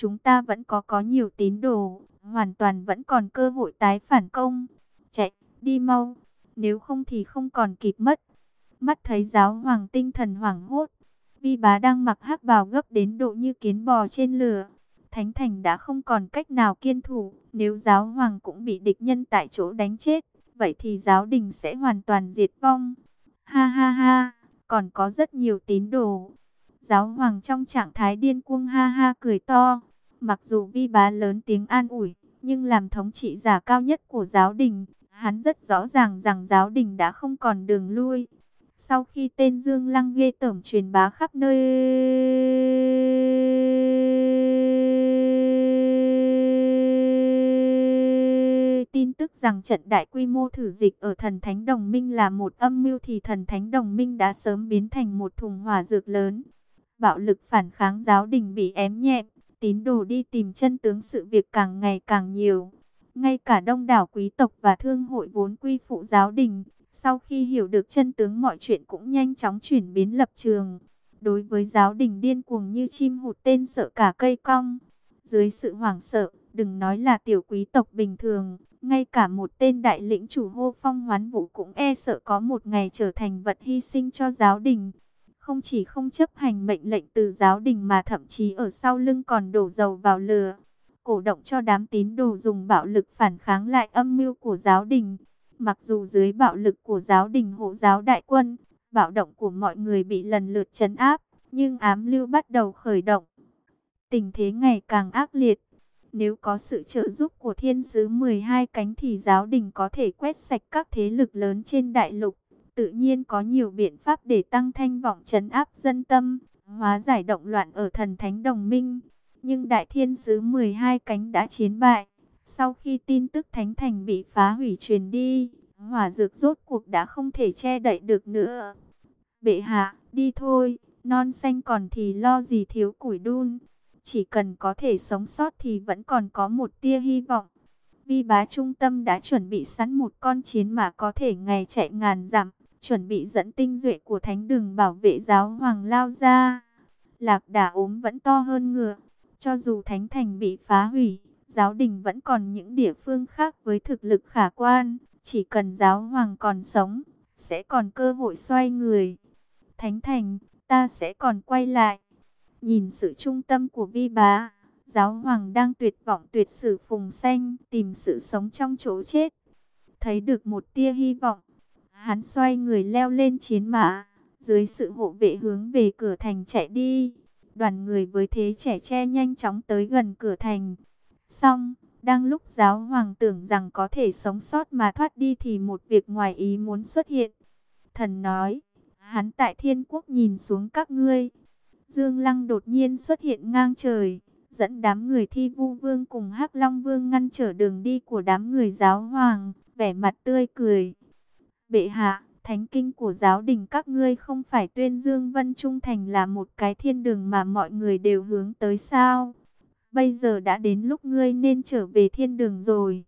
chúng ta vẫn có có nhiều tín đồ, hoàn toàn vẫn còn cơ hội tái phản công. Chạy, đi mau, nếu không thì không còn kịp mất. Mắt thấy giáo hoàng tinh thần hoảng hốt, vi bá đang mặc hắc bào gấp đến độ như kiến bò trên lửa. Thánh thành đã không còn cách nào kiên thủ, nếu giáo hoàng cũng bị địch nhân tại chỗ đánh chết, vậy thì giáo đình sẽ hoàn toàn diệt vong. Ha ha ha, còn có rất nhiều tín đồ. Giáo hoàng trong trạng thái điên cuồng ha ha cười to. Mặc dù vi bá lớn tiếng an ủi, nhưng làm thống trị giả cao nhất của giáo đình, hắn rất rõ ràng rằng giáo đình đã không còn đường lui. Sau khi tên Dương Lăng ghê tởm truyền bá khắp nơi tin tức rằng trận đại quy mô thử dịch ở thần thánh đồng minh là một âm mưu thì thần thánh đồng minh đã sớm biến thành một thùng hỏa dược lớn. Bạo lực phản kháng giáo đình bị ém nhẹm, tín đồ đi tìm chân tướng sự việc càng ngày càng nhiều. Ngay cả đông đảo quý tộc và thương hội vốn quy phụ giáo đình, sau khi hiểu được chân tướng mọi chuyện cũng nhanh chóng chuyển biến lập trường. Đối với giáo đình điên cuồng như chim hụt tên sợ cả cây cong. Dưới sự hoảng sợ, đừng nói là tiểu quý tộc bình thường, ngay cả một tên đại lĩnh chủ hô phong hoán vũ cũng e sợ có một ngày trở thành vật hy sinh cho giáo đình. Không chỉ không chấp hành mệnh lệnh từ giáo đình mà thậm chí ở sau lưng còn đổ dầu vào lửa. Cổ động cho đám tín đồ dùng bạo lực phản kháng lại âm mưu của giáo đình. Mặc dù dưới bạo lực của giáo đình hộ giáo đại quân, bạo động của mọi người bị lần lượt chấn áp, nhưng ám lưu bắt đầu khởi động. Tình thế ngày càng ác liệt. Nếu có sự trợ giúp của thiên sứ 12 cánh thì giáo đình có thể quét sạch các thế lực lớn trên đại lục. Tự nhiên có nhiều biện pháp để tăng thanh vọng trấn áp dân tâm, hóa giải động loạn ở thần thánh đồng minh. Nhưng đại thiên sứ 12 cánh đã chiến bại. Sau khi tin tức thánh thành bị phá hủy truyền đi, hỏa dược rốt cuộc đã không thể che đậy được nữa. Bệ hạ, đi thôi, non xanh còn thì lo gì thiếu củi đun. Chỉ cần có thể sống sót thì vẫn còn có một tia hy vọng. Vi bá trung tâm đã chuẩn bị sẵn một con chiến mà có thể ngày chạy ngàn dặm, chuẩn bị dẫn tinh duệ của thánh đường bảo vệ giáo hoàng lao ra. Lạc đà ốm vẫn to hơn ngựa, cho dù thánh thành bị phá hủy, giáo đình vẫn còn những địa phương khác với thực lực khả quan, chỉ cần giáo hoàng còn sống, sẽ còn cơ hội xoay người. Thánh thành, ta sẽ còn quay lại. Nhìn sự trung tâm của vi bá, giáo hoàng đang tuyệt vọng tuyệt sử phùng xanh, tìm sự sống trong chỗ chết. Thấy được một tia hy vọng, hắn xoay người leo lên chiến mã, dưới sự hộ vệ hướng về cửa thành chạy đi. Đoàn người với thế trẻ che nhanh chóng tới gần cửa thành. Xong, đang lúc giáo hoàng tưởng rằng có thể sống sót mà thoát đi thì một việc ngoài ý muốn xuất hiện. Thần nói, hắn tại thiên quốc nhìn xuống các ngươi Dương Lăng đột nhiên xuất hiện ngang trời, dẫn đám người thi vu vương cùng hắc Long Vương ngăn trở đường đi của đám người giáo hoàng, vẻ mặt tươi cười. Bệ hạ, thánh kinh của giáo đình các ngươi không phải tuyên dương Vân Trung Thành là một cái thiên đường mà mọi người đều hướng tới sao? Bây giờ đã đến lúc ngươi nên trở về thiên đường rồi.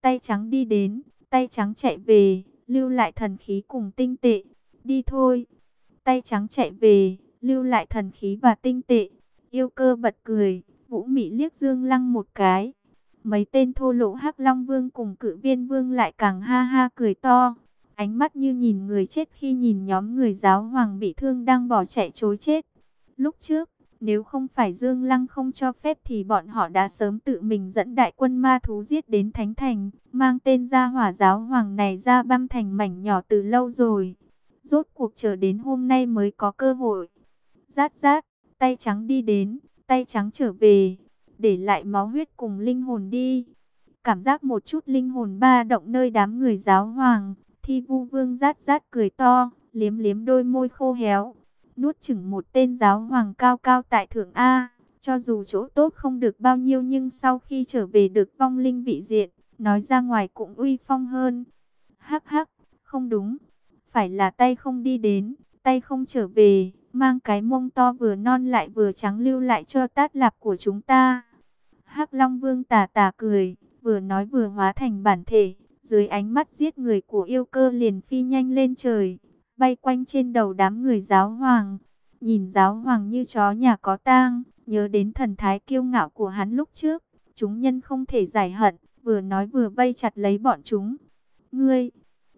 Tay trắng đi đến, tay trắng chạy về, lưu lại thần khí cùng tinh tệ. Đi thôi. Tay trắng chạy về, lưu lại thần khí và tinh tệ. Yêu cơ bật cười, Vũ Mỹ liếc Dương Lăng một cái. Mấy tên thô lỗ hắc Long Vương cùng cự viên Vương lại càng ha ha cười to. Ánh mắt như nhìn người chết khi nhìn nhóm người giáo hoàng bị thương đang bỏ chạy chối chết. Lúc trước, nếu không phải Dương Lăng không cho phép thì bọn họ đã sớm tự mình dẫn đại quân ma thú giết đến Thánh Thành, mang tên gia hỏa giáo hoàng này ra băm thành mảnh nhỏ từ lâu rồi. Rốt cuộc chờ đến hôm nay mới có cơ hội. Rát rát, tay trắng đi đến, tay trắng trở về, để lại máu huyết cùng linh hồn đi. Cảm giác một chút linh hồn ba động nơi đám người giáo hoàng, thi vu vương rát rát cười to, liếm liếm đôi môi khô héo. Nuốt chừng một tên giáo hoàng cao cao tại thượng A, cho dù chỗ tốt không được bao nhiêu nhưng sau khi trở về được vong linh vị diện, nói ra ngoài cũng uy phong hơn. Hắc hắc, không đúng, phải là tay không đi đến, tay không trở về mang cái mông to vừa non lại vừa trắng lưu lại cho tát lạp của chúng ta. Hắc Long Vương tà tà cười, vừa nói vừa hóa thành bản thể, dưới ánh mắt giết người của yêu cơ liền phi nhanh lên trời, bay quanh trên đầu đám người giáo hoàng. nhìn giáo hoàng như chó nhà có tang, nhớ đến thần thái kiêu ngạo của hắn lúc trước, chúng nhân không thể giải hận, vừa nói vừa vây chặt lấy bọn chúng. Ngươi,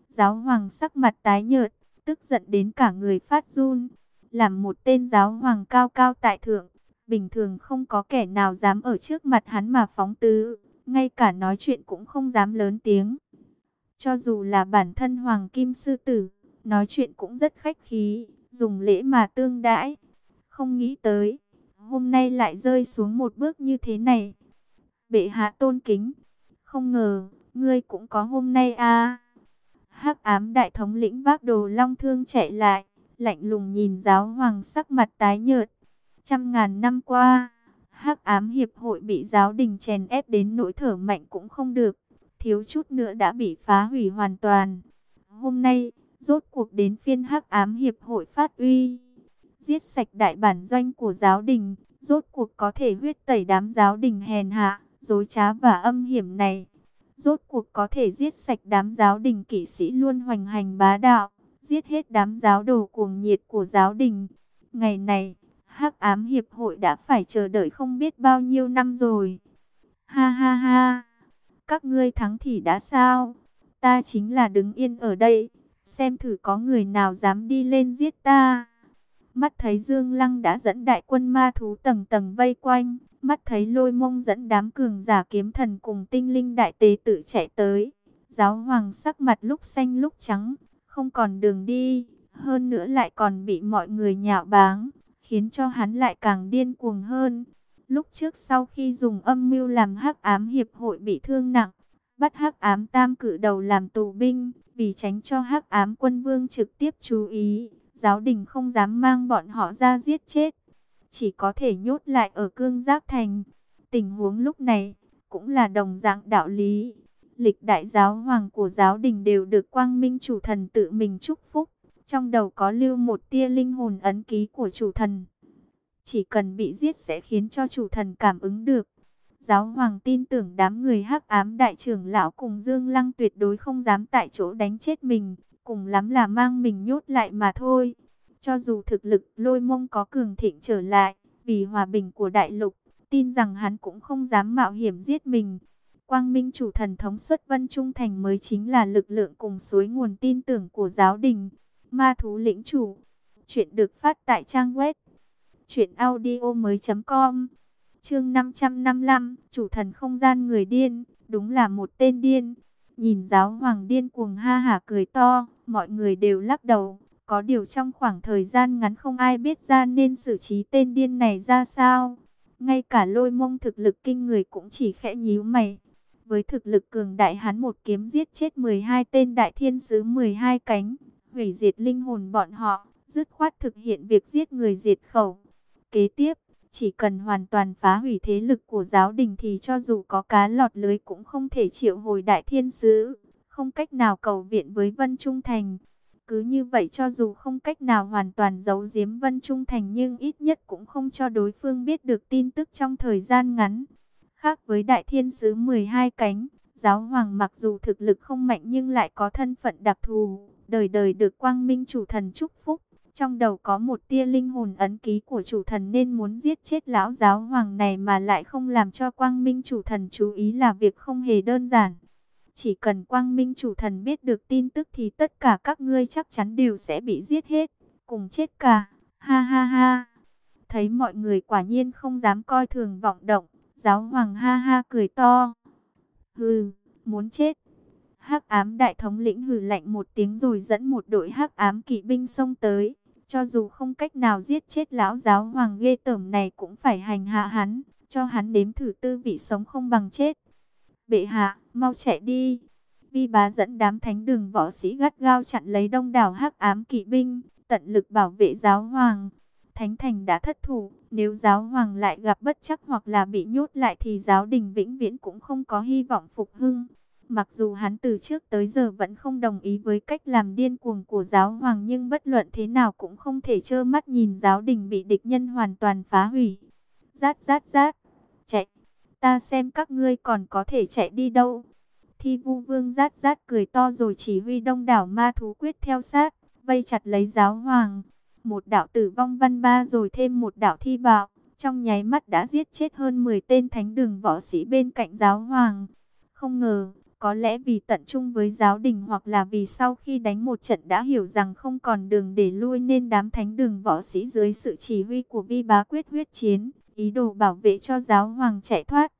giáo hoàng sắc mặt tái nhợt, tức giận đến cả người phát run, làm một tên giáo hoàng cao cao tại thượng, bình thường không có kẻ nào dám ở trước mặt hắn mà phóng tứ, ngay cả nói chuyện cũng không dám lớn tiếng. Cho dù là bản thân hoàng kim sư tử, nói chuyện cũng rất khách khí, dùng lễ mà tương đãi. Không nghĩ tới, hôm nay lại rơi xuống một bước như thế này. Bệ hạ tôn kính, không ngờ, ngươi cũng có hôm nay à. hắc ám đại thống lĩnh vác đồ long thương chạy lại, lạnh lùng nhìn giáo hoàng sắc mặt tái nhợt. Trăm ngàn năm qua, hắc ám hiệp hội bị giáo đình chèn ép đến nỗi thở mạnh cũng không được, thiếu chút nữa đã bị phá hủy hoàn toàn. Hôm nay, rốt cuộc đến phiên hắc ám hiệp hội phát uy, giết sạch đại bản doanh của giáo đình, rốt cuộc có thể huyết tẩy đám giáo đình hèn hạ, dối trá và âm hiểm này. Rốt cuộc có thể giết sạch đám giáo đình kỵ sĩ luôn hoành hành bá đạo, giết hết đám giáo đồ cuồng nhiệt của giáo đình. Ngày này, hắc ám hiệp hội đã phải chờ đợi không biết bao nhiêu năm rồi. Ha ha ha, các ngươi thắng thì đã sao? Ta chính là đứng yên ở đây, xem thử có người nào dám đi lên giết ta. Mắt thấy Dương Lăng đã dẫn đại quân ma thú tầng tầng vây quanh, mắt thấy lôi mông dẫn đám cường giả kiếm thần cùng tinh linh đại tế tự chạy tới. Giáo hoàng sắc mặt lúc xanh lúc trắng, không còn đường đi, hơn nữa lại còn bị mọi người nhạo báng, khiến cho hắn lại càng điên cuồng hơn. Lúc trước sau khi dùng âm mưu làm hắc ám hiệp hội bị thương nặng, bắt hắc ám tam cử đầu làm tù binh, vì tránh cho hắc ám quân vương trực tiếp chú ý, giáo đình không dám mang bọn họ ra giết chết, chỉ có thể nhốt lại ở cương giác thành. Tình huống lúc này cũng là đồng dạng đạo lý. Lịch đại giáo hoàng của giáo đình đều được quang minh chủ thần tự mình chúc phúc. Trong đầu có lưu một tia linh hồn ấn ký của chủ thần. Chỉ cần bị giết sẽ khiến cho chủ thần cảm ứng được. Giáo hoàng tin tưởng đám người hắc ám đại trưởng lão cùng Dương Lăng tuyệt đối không dám tại chỗ đánh chết mình, cùng lắm là mang mình nhốt lại mà thôi. Cho dù thực lực lôi mông có cường thịnh trở lại, vì hòa bình của đại lục, tin rằng hắn cũng không dám mạo hiểm giết mình. Quang Minh chủ thần thống xuất vân trung thành mới chính là lực lượng cùng suối nguồn tin tưởng của giáo đình. Ma thú lĩnh chủ, chuyện được phát tại trang web chuyện audio mới.com Chương 555, chủ thần không gian người điên, đúng là một tên điên. Nhìn giáo hoàng điên cuồng ha hả cười to, mọi người đều lắc đầu. Có điều trong khoảng thời gian ngắn không ai biết ra nên xử trí tên điên này ra sao. Ngay cả lôi mông thực lực kinh người cũng chỉ khẽ nhíu mày. Với thực lực cường đại hắn một kiếm giết chết 12 tên đại thiên sứ 12 cánh, hủy diệt linh hồn bọn họ, dứt khoát thực hiện việc giết người diệt khẩu. Kế tiếp, chỉ cần hoàn toàn phá hủy thế lực của giáo đình thì cho dù có cá lọt lưới cũng không thể triệu hồi đại thiên sứ, không cách nào cầu viện với Vân Trung Thành. Cứ như vậy cho dù không cách nào hoàn toàn giấu giếm Vân Trung Thành nhưng ít nhất cũng không cho đối phương biết được tin tức trong thời gian ngắn. Khác với đại thiên sứ 12 cánh, giáo hoàng mặc dù thực lực không mạnh nhưng lại có thân phận đặc thù, đời đời được quang minh chủ thần chúc phúc. Trong đầu có một tia linh hồn ấn ký của chủ thần nên muốn giết chết lão giáo hoàng này mà lại không làm cho quang minh chủ thần chú ý là việc không hề đơn giản. Chỉ cần quang minh chủ thần biết được tin tức thì tất cả các ngươi chắc chắn đều sẽ bị giết hết, cùng chết cả. Ha ha ha. Thấy mọi người quả nhiên không dám coi thường vọng động, giáo hoàng ha ha cười to. Hừ, muốn chết. Hắc ám đại thống lĩnh hừ lạnh một tiếng rồi dẫn một đội hắc ám kỵ binh xông tới. Cho dù không cách nào giết chết lão giáo hoàng ghê tởm này cũng phải hành hạ hắn, cho hắn đếm thử tư vị sống không bằng chết. Bệ hạ, mau chạy đi. Vi bá dẫn đám thánh đường võ sĩ gắt gao chặn lấy đông đảo hắc ám kỵ binh, tận lực bảo vệ giáo hoàng. Thánh thành đã thất thủ, nếu giáo hoàng lại gặp bất chắc hoặc là bị nhốt lại thì giáo đình vĩnh viễn cũng không có hy vọng phục hưng. Mặc dù hắn từ trước tới giờ vẫn không đồng ý với cách làm điên cuồng của giáo hoàng nhưng bất luận thế nào cũng không thể trơ mắt nhìn giáo đình bị địch nhân hoàn toàn phá hủy. Rát rát rát, chạy, ta xem các ngươi còn có thể chạy đi đâu. Thi vu vương rát rát cười to rồi chỉ huy đông đảo ma thú quyết theo sát, vây chặt lấy giáo hoàng. một đạo tử vong văn ba rồi thêm một đạo thi bạo, trong nháy mắt đã giết chết hơn 10 tên thánh đường võ sĩ bên cạnh giáo hoàng. Không ngờ, có lẽ vì tận trung với giáo đình hoặc là vì sau khi đánh một trận đã hiểu rằng không còn đường để lui nên đám thánh đường võ sĩ dưới sự chỉ huy của vi bá quyết huyết chiến, ý đồ bảo vệ cho giáo hoàng chạy thoát.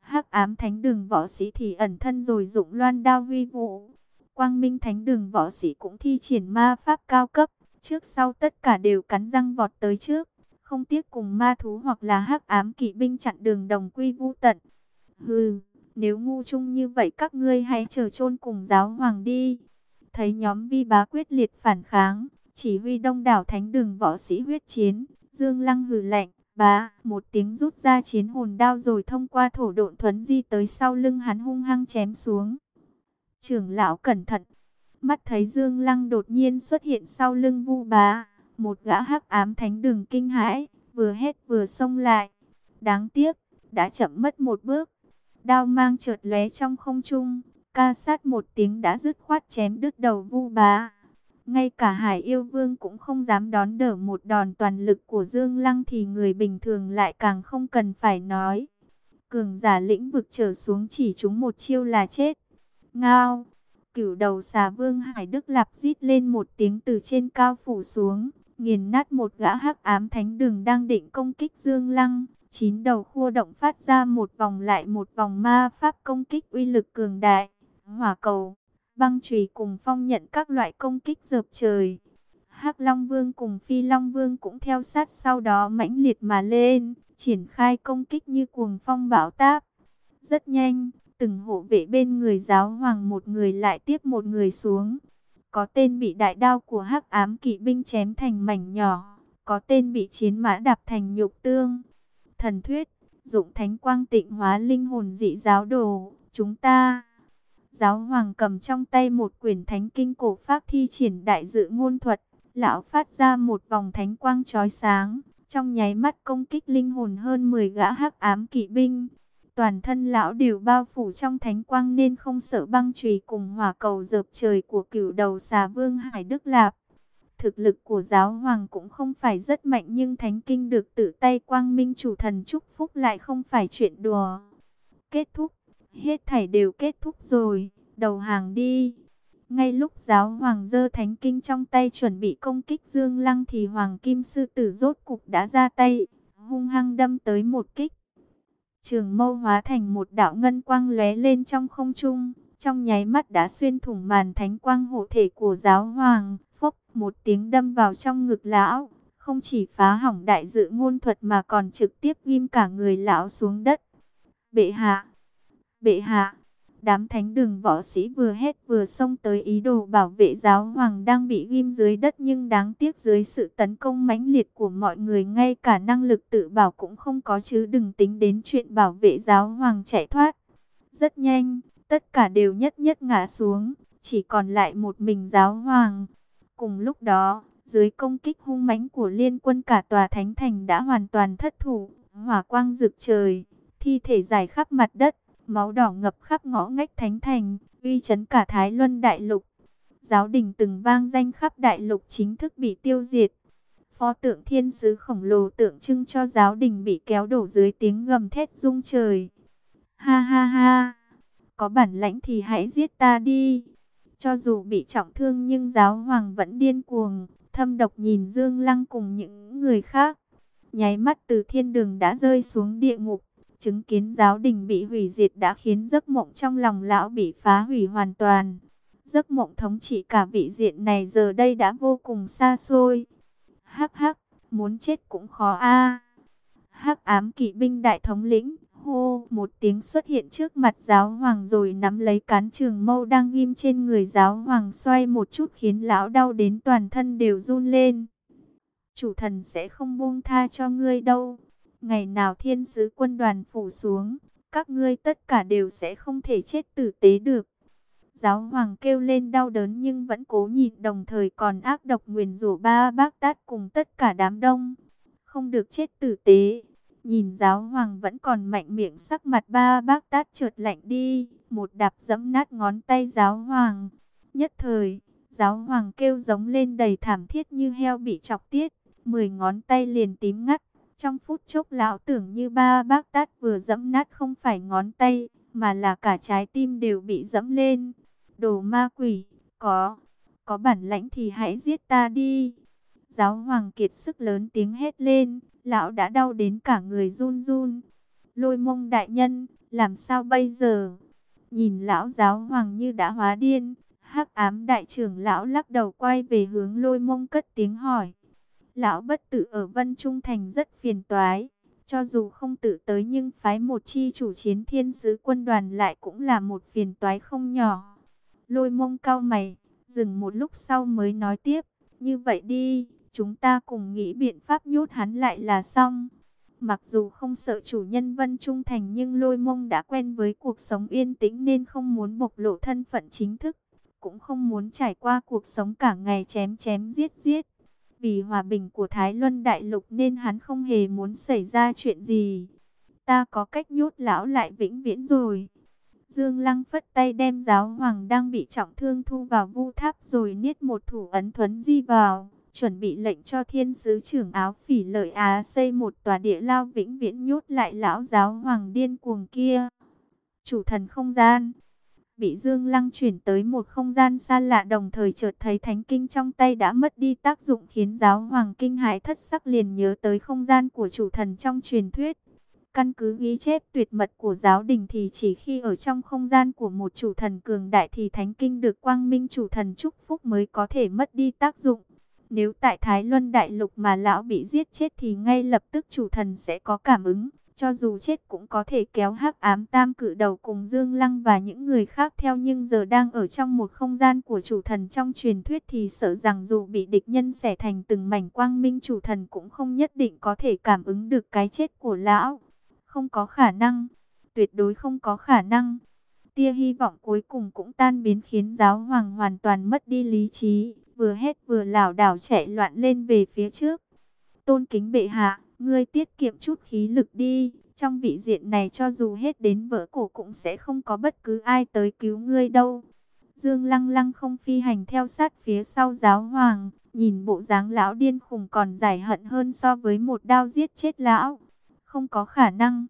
hắc ám thánh đường võ sĩ thì ẩn thân rồi dụng loan đao huy vũ. Quang minh thánh đường võ sĩ cũng thi triển ma pháp cao cấp, trước sau tất cả đều cắn răng vọt tới trước, không tiếc cùng ma thú hoặc là hắc ám kỵ binh chặn đường đồng quy vu tận. Hừ, nếu ngu chung như vậy các ngươi hãy chờ chôn cùng giáo hoàng đi. Thấy nhóm vi bá quyết liệt phản kháng, chỉ huy đông đảo thánh đường võ sĩ huyết chiến, Dương Lăng hừ lạnh, bá, một tiếng rút ra chiến hồn đao rồi thông qua thổ độn thuấn di tới sau lưng hắn hung hăng chém xuống. Trưởng lão cẩn thận, mắt thấy Dương Lăng đột nhiên xuất hiện sau lưng vu bá, một gã hắc ám thánh đường kinh hãi, vừa hét vừa xông lại. Đáng tiếc, đã chậm mất một bước. Đao mang chợt lóe trong không trung, ca sát một tiếng đã dứt khoát chém đứt đầu vu bá. Ngay cả Hải Yêu Vương cũng không dám đón đỡ một đòn toàn lực của Dương Lăng thì người bình thường lại càng không cần phải nói. Cường giả lĩnh vực trở xuống chỉ chúng một chiêu là chết. Ngao, cửu đầu xà vương Hải Đức Lạp rít lên một tiếng từ trên cao phủ xuống, nghiền nát một gã hắc ám thánh đường đang định công kích Dương Lăng. Chín đầu khua động phát ra một vòng lại một vòng ma pháp công kích uy lực cường đại. Hỏa cầu, băng chùy cùng phong nhận các loại công kích dợp trời. hắc Long Vương cùng Phi Long Vương cũng theo sát sau đó mãnh liệt mà lên, triển khai công kích như cuồng phong bão táp. Rất nhanh, từng hộ vệ bên người giáo hoàng một người lại tiếp một người xuống. Có tên bị đại đao của hắc ám kỵ binh chém thành mảnh nhỏ, có tên bị chiến mã đạp thành nhục tương. Thần thuyết, dụng thánh quang tịnh hóa linh hồn dị giáo đồ, chúng ta. Giáo hoàng cầm trong tay một quyển thánh kinh cổ pháp thi triển đại dự ngôn thuật, lão phát ra một vòng thánh quang chói sáng, trong nháy mắt công kích linh hồn hơn 10 gã hắc ám kỵ binh. Toàn thân lão đều bao phủ trong thánh quang nên không sợ băng chùy cùng hỏa cầu dợp trời của cửu đầu xà vương Hải Đức Lạp. Thực lực của giáo hoàng cũng không phải rất mạnh nhưng thánh kinh được tự tay quang minh chủ thần chúc phúc lại không phải chuyện đùa. Kết thúc, hết thảy đều kết thúc rồi, đầu hàng đi. Ngay lúc giáo hoàng dơ thánh kinh trong tay chuẩn bị công kích Dương Lăng thì hoàng kim sư tử rốt cục đã ra tay, hung hăng đâm tới một kích. Trường mâu hóa thành một đạo ngân quang lóe lên trong không trung, trong nháy mắt đã xuyên thủng màn thánh quang hộ thể của giáo hoàng, phốc một tiếng đâm vào trong ngực lão, không chỉ phá hỏng đại dự ngôn thuật mà còn trực tiếp ghim cả người lão xuống đất. Bệ hạ, bệ hạ, đám thánh đường võ sĩ vừa hét vừa xông tới ý đồ bảo vệ giáo hoàng đang bị ghim dưới đất nhưng đáng tiếc dưới sự tấn công mãnh liệt của mọi người ngay cả năng lực tự bảo cũng không có chứ đừng tính đến chuyện bảo vệ giáo hoàng chạy thoát. Rất nhanh, tất cả đều nhất nhất ngã xuống, chỉ còn lại một mình giáo hoàng. Cùng lúc đó, dưới công kích hung mãnh của liên quân cả tòa thánh thành đã hoàn toàn thất thủ, hỏa quang rực trời, thi thể dài khắp mặt đất, máu đỏ ngập khắp ngõ ngách thánh thành, uy chấn cả Thái Luân Đại Lục. Giáo đình từng vang danh khắp Đại Lục chính thức bị tiêu diệt. Pho tượng thiên sứ khổng lồ tượng trưng cho giáo đình bị kéo đổ dưới tiếng gầm thét rung trời. Ha ha ha, có bản lãnh thì hãy giết ta đi. Cho dù bị trọng thương nhưng giáo hoàng vẫn điên cuồng, thâm độc nhìn Dương Lăng cùng những người khác. Nháy mắt từ thiên đường đã rơi xuống địa ngục, chứng kiến giáo đình bị hủy diệt đã khiến giấc mộng trong lòng lão bị phá hủy hoàn toàn. Giấc mộng thống trị cả vị diện này giờ đây đã vô cùng xa xôi. Hắc hắc, muốn chết cũng khó a. Hắc ám kỵ binh đại thống lĩnh, Hô, một tiếng xuất hiện trước mặt giáo hoàng rồi nắm lấy cán trường mâu đang ghim trên người giáo hoàng xoay một chút khiến lão đau đến toàn thân đều run lên. Chủ thần sẽ không buông tha cho ngươi đâu. Ngày nào thiên sứ quân đoàn phủ xuống, các ngươi tất cả đều sẽ không thể chết tử tế được. Giáo hoàng kêu lên đau đớn nhưng vẫn cố nhịn đồng thời còn ác độc nguyền rủa ba bác tát cùng tất cả đám đông. Không được chết tử tế. Nhìn giáo hoàng vẫn còn mạnh miệng sắc mặt ba bác tát trượt lạnh đi, một đạp dẫm nát ngón tay giáo hoàng. Nhất thời, Giáo hoàng kêu giống lên đầy thảm thiết như heo bị chọc tiết, mười ngón tay liền tím ngắt. Trong phút chốc lão tưởng như ba bác tát vừa dẫm nát không phải ngón tay, mà là cả trái tim đều bị dẫm lên. Đồ ma quỷ, có, có bản lãnh thì hãy giết ta đi. Giáo hoàng kiệt sức lớn tiếng hét lên, lão đã đau đến cả người run run. Lôi mông đại nhân, làm sao bây giờ? Nhìn lão giáo hoàng như đã hóa điên, hắc ám đại trưởng lão lắc đầu quay về hướng lôi mông cất tiếng hỏi. Lão bất tử ở Vân Trung Thành rất phiền toái, cho dù không tự tới nhưng phái một chi chủ chiến thiên sứ quân đoàn lại cũng là một phiền toái không nhỏ. Lôi mông cao mày, dừng một lúc sau mới nói tiếp, như vậy đi, chúng ta cùng nghĩ biện pháp nhốt hắn lại là xong. Mặc dù không sợ chủ nhân Vân Trung Thành nhưng lôi mông đã quen với cuộc sống yên tĩnh nên không muốn bộc lộ thân phận chính thức. Cũng không muốn trải qua cuộc sống cả ngày chém chém giết giết. Vì hòa bình của Thái Luân Đại Lục nên hắn không hề muốn xảy ra chuyện gì. Ta có cách nhốt lão lại vĩnh viễn rồi. Dương Lăng phất tay đem giáo hoàng đang bị trọng thương thu vào vu tháp rồi niết một thủ ấn thuấn di vào chuẩn bị lệnh cho thiên sứ trưởng áo phỉ lợi Á xây một tòa địa lao vĩnh viễn nhốt lại lão giáo hoàng điên cuồng kia. Chủ thần không gian bị Dương Lăng chuyển tới một không gian xa lạ đồng thời chợt thấy thánh kinh trong tay đã mất đi tác dụng khiến giáo hoàng kinh hãi thất sắc liền nhớ tới không gian của chủ thần trong truyền thuyết. Căn cứ ghi chép tuyệt mật của giáo đình thì chỉ khi ở trong không gian của một chủ thần cường đại thì thánh kinh được quang minh chủ thần chúc phúc mới có thể mất đi tác dụng. Nếu tại Thái Luân Đại Lục mà lão bị giết chết thì ngay lập tức chủ thần sẽ có cảm ứng. Cho dù chết cũng có thể kéo hắc ám tam cử đầu cùng Dương Lăng và những người khác theo nhưng giờ đang ở trong một không gian của chủ thần trong truyền thuyết thì sợ rằng dù bị địch nhân xẻ thành từng mảnh quang minh chủ thần cũng không nhất định có thể cảm ứng được cái chết của lão. Không có khả năng, tuyệt đối không có khả năng. Tia hy vọng cuối cùng cũng tan biến khiến giáo hoàng hoàn toàn mất đi lý trí vừa hét vừa lảo đảo chạy loạn lên về phía trước. Tôn kính bệ hạ, ngươi tiết kiệm chút khí lực đi, trong vị diện này cho dù hết đến vỡ cổ cũng sẽ không có bất cứ ai tới cứu ngươi đâu. Dương Lăng Lăng không phi hành theo sát phía sau giáo hoàng, nhìn bộ dáng lão điên khùng còn giải hận hơn so với một đao giết chết lão. Không có khả năng.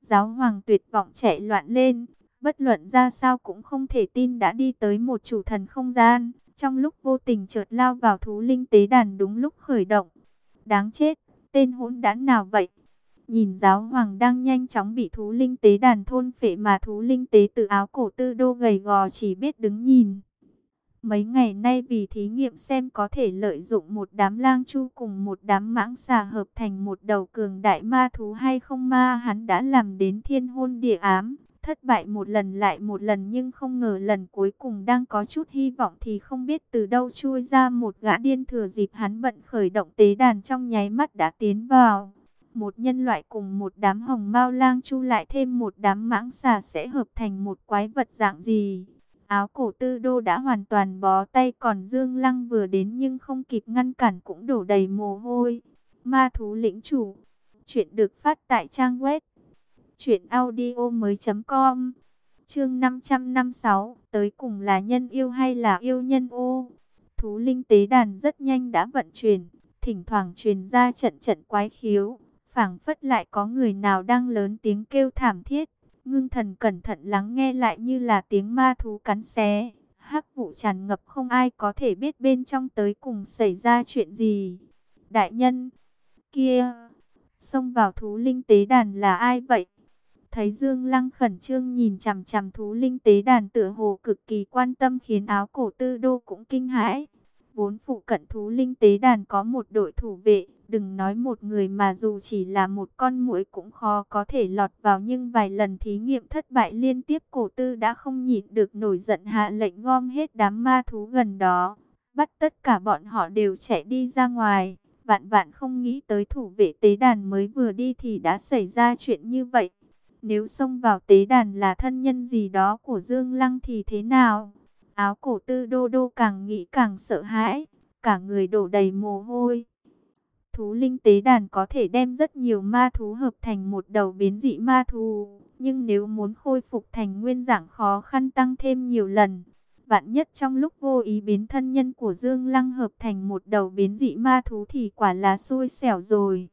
Giáo hoàng tuyệt vọng chạy loạn lên, bất luận ra sao cũng không thể tin đã đi tới một chủ thần không gian. Trong lúc vô tình chợt lao vào thú linh tế đàn đúng lúc khởi động. Đáng chết, tên hỗn đản nào vậy? Nhìn giáo hoàng đang nhanh chóng bị thú linh tế đàn thôn phệ mà thú linh tế từ áo cổ tư đô gầy gò chỉ biết đứng nhìn. Mấy ngày nay vì thí nghiệm xem có thể lợi dụng một đám lang chu cùng một đám mãng xà hợp thành một đầu cường đại ma thú hay không ma hắn đã làm đến thiên hôn địa ám. Thất bại một lần lại một lần nhưng không ngờ lần cuối cùng đang có chút hy vọng thì không biết từ đâu chui ra một gã điên thừa dịp hắn bận khởi động tế đàn trong nháy mắt đã tiến vào. Một nhân loại cùng một đám hồng mao lang chu lại thêm một đám mãng xà sẽ hợp thành một quái vật dạng gì. Áo cổ tư đô đã hoàn toàn bó tay còn Dương Lăng vừa đến nhưng không kịp ngăn cản cũng đổ đầy mồ hôi. Ma thú lĩnh chủ. Chuyện được phát tại trang web Chuyện audio mới com. Chương 556 Tới cùng là nhân yêu hay là yêu nhân ô? Thú linh tế đàn rất nhanh đã vận chuyển, Thỉnh thoảng truyền ra trận trận quái khiếu, phảng phất lại có người nào đang lớn tiếng kêu thảm thiết. Ngưng thần cẩn thận lắng nghe lại như là tiếng ma thú cắn xé, hắc vụ tràn ngập không ai có thể biết bên trong tới cùng xảy ra chuyện gì. Đại nhân, Kia, Xông vào thú linh tế đàn là ai vậy? Thấy Dương Lăng khẩn trương nhìn chằm chằm thú linh tế đàn tựa hồ cực kỳ quan tâm khiến áo cổ tư đô cũng kinh hãi. Vốn phụ cận thú linh tế đàn có một đội thủ vệ, đừng nói một người mà dù chỉ là một con muỗi cũng khó có thể lọt vào nhưng vài lần thí nghiệm thất bại liên tiếp cổ tư đã không nhịn được nổi giận hạ lệnh gom hết đám ma thú gần đó. Bắt tất cả bọn họ đều chạy đi ra ngoài, vạn vạn không nghĩ tới thủ vệ tế đàn mới vừa đi thì đã xảy ra chuyện như vậy. Nếu xông vào tế đàn là thân nhân gì đó của Dương Lăng thì thế nào? Áo cổ tư đô đô càng nghĩ càng sợ hãi, cả người đổ đầy mồ hôi. Thú linh tế đàn có thể đem rất nhiều ma thú hợp thành một đầu biến dị ma thú, nhưng nếu muốn khôi phục thành nguyên dạng khó khăn tăng thêm nhiều lần. Vạn nhất trong lúc vô ý biến thân nhân của Dương Lăng hợp thành một đầu biến dị ma thú thì quả là xui xẻo rồi.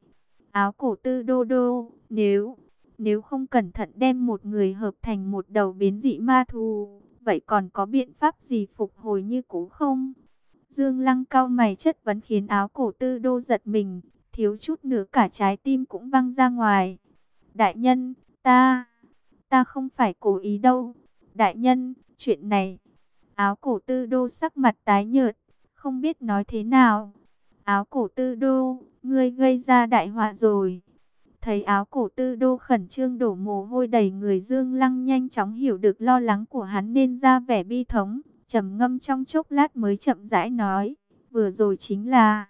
Áo cổ tư đô đô, nếu, nếu không cẩn thận đem một người hợp thành một đầu biến dị ma thú, vậy còn có biện pháp gì phục hồi như cũ không? Dương Lăng cao mày chất vấn khiến áo cổ tư đô giật mình, thiếu chút nữa cả trái tim cũng văng ra ngoài. Đại nhân, ta, ta không phải cố ý đâu. Đại nhân, chuyện này, áo cổ tư đô sắc mặt tái nhợt, không biết nói thế nào. Áo cổ tư đô, ngươi gây ra đại họa rồi. Thấy áo cổ tư đô khẩn trương đổ mồ hôi đầy người Dương Lăng nhanh chóng hiểu được lo lắng của hắn nên ra vẻ bi thống, trầm ngâm trong chốc lát mới chậm rãi nói, vừa rồi chính là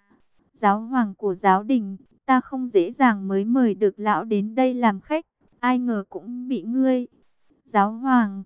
giáo hoàng của giáo đình, ta không dễ dàng mới mời được lão đến đây làm khách, ai ngờ cũng bị ngươi. Giáo hoàng,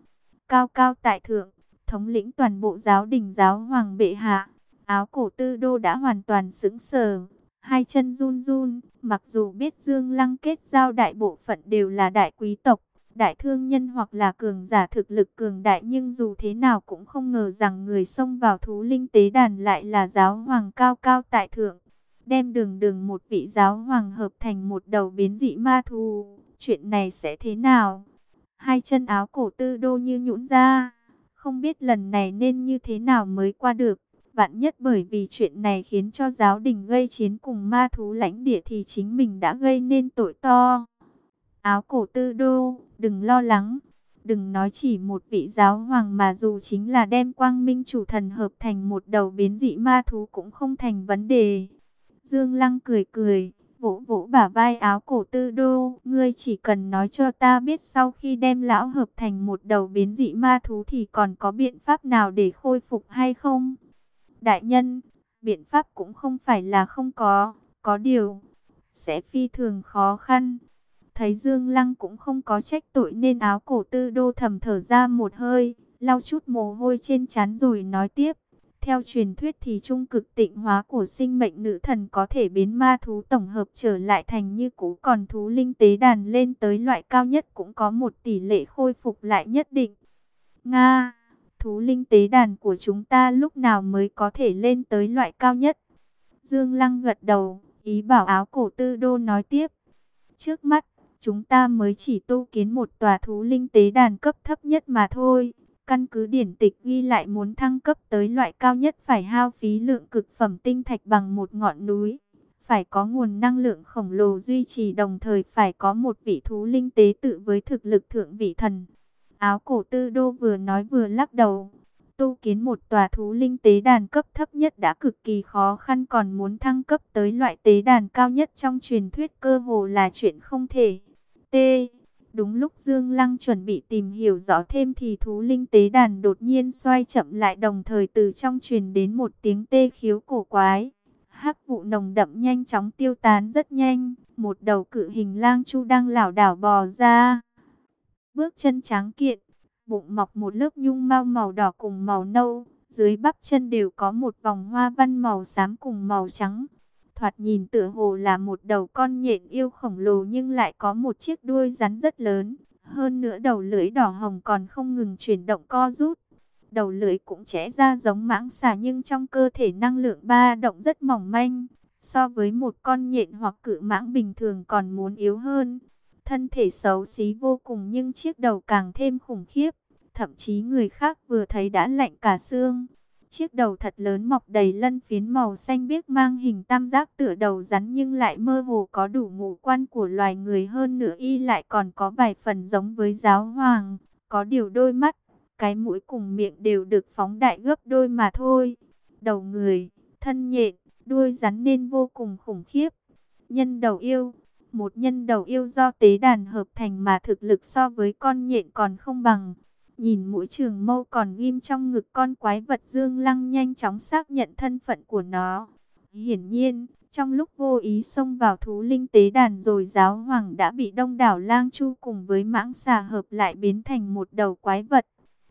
cao cao tại thượng, thống lĩnh toàn bộ giáo đình giáo hoàng bệ hạ, áo cổ tư đô đã hoàn toàn sững sờ, hai chân run run, mặc dù biết Dương Lăng kết giao đại bộ phận đều là đại quý tộc, đại thương nhân hoặc là cường giả thực lực cường đại nhưng dù thế nào cũng không ngờ rằng người xông vào thú linh tế đàn lại là giáo hoàng cao cao tại thượng. Đem đường đường một vị giáo hoàng hợp thành một đầu biến dị ma thú, chuyện này sẽ thế nào? Hai chân áo cổ tư đô như nhũn ra, không biết lần này nên như thế nào mới qua được. Vạn nhất bởi vì chuyện này khiến cho giáo đình gây chiến cùng ma thú lãnh địa thì chính mình đã gây nên tội to. Áo cổ tư đô, đừng lo lắng. Đừng nói chỉ một vị giáo hoàng mà dù chính là đem quang minh chủ thần hợp thành một đầu biến dị ma thú cũng không thành vấn đề. Dương Lăng cười cười, vỗ vỗ bả vai áo cổ tư đô. Ngươi chỉ cần nói cho ta biết sau khi đem lão hợp thành một đầu biến dị ma thú thì còn có biện pháp nào để khôi phục hay không? Đại nhân, biện pháp cũng không phải là không có, có điều, sẽ phi thường khó khăn. Thấy Dương Lăng cũng không có trách tội nên áo cổ tư đô thầm thở ra một hơi, lau chút mồ hôi trên trán rồi nói tiếp. Theo truyền thuyết thì trung cực tịnh hóa của sinh mệnh nữ thần có thể biến ma thú tổng hợp trở lại thành như cũ còn thú linh tế đàn lên tới loại cao nhất cũng có một tỷ lệ khôi phục lại nhất định. Nga, thú linh tế đàn của chúng ta lúc nào mới có thể lên tới loại cao nhất? Dương Lăng gật đầu, ý bảo áo cổ tư đô nói tiếp. Trước mắt, chúng ta mới chỉ tu kiến một tòa thú linh tế đàn cấp thấp nhất mà thôi. Căn cứ điển tịch ghi lại muốn thăng cấp tới loại cao nhất phải hao phí lượng cực phẩm tinh thạch bằng một ngọn núi. Phải có nguồn năng lượng khổng lồ duy trì đồng thời phải có một vị thú linh tế tự với thực lực thượng vị thần. Áo cổ tư đô vừa nói vừa lắc đầu. Tu kiến một tòa thú linh tế đàn cấp thấp nhất đã cực kỳ khó khăn còn muốn thăng cấp tới loại tế đàn cao nhất trong truyền thuyết cơ hồ là chuyện không thể. T. Đúng lúc Dương Lăng chuẩn bị tìm hiểu rõ thêm thì thú linh tế đàn đột nhiên xoay chậm lại đồng thời từ trong truyền đến một tiếng tê khiếu cổ quái. hắc vụ nồng đậm nhanh chóng tiêu tán rất nhanh, một đầu cự hình lang chu đang lảo đảo bò ra. Bước chân trắng kiện, bụng mọc một lớp nhung mau màu đỏ cùng màu nâu, dưới bắp chân đều có một vòng hoa văn màu xám cùng màu trắng thoạt nhìn tựa hồ là một đầu con nhện yêu khổng lồ nhưng lại có một chiếc đuôi rắn rất lớn. Hơn nữa đầu lưỡi đỏ hồng còn không ngừng chuyển động co rút. Đầu lưỡi cũng chẽ ra giống mãng xà nhưng trong cơ thể năng lượng ba động rất mỏng manh. So với một con nhện hoặc cự mãng bình thường còn muốn yếu hơn. Thân thể xấu xí vô cùng nhưng chiếc đầu càng thêm khủng khiếp. Thậm chí người khác vừa thấy đã lạnh cả xương. Chiếc đầu thật lớn mọc đầy lân phiến màu xanh biếc mang hình tam giác tựa đầu rắn nhưng lại mơ hồ có đủ ngũ quan của loài người hơn nữa y lại còn có vài phần giống với giáo hoàng. Có điều đôi mắt, cái mũi cùng miệng đều được phóng đại gấp đôi mà thôi. Đầu người, thân nhện, đuôi rắn nên vô cùng khủng khiếp. Nhân đầu yêu, một nhân đầu yêu do tế đàn hợp thành mà thực lực so với con nhện còn không bằng. Nhìn mũi trường mâu còn ghim trong ngực con quái vật Dương Lăng nhanh chóng xác nhận thân phận của nó. Hiển nhiên, trong lúc vô ý xông vào thú linh tế đàn rồi giáo hoàng đã bị đông đảo lang chu cùng với mãng xà hợp lại biến thành một đầu quái vật.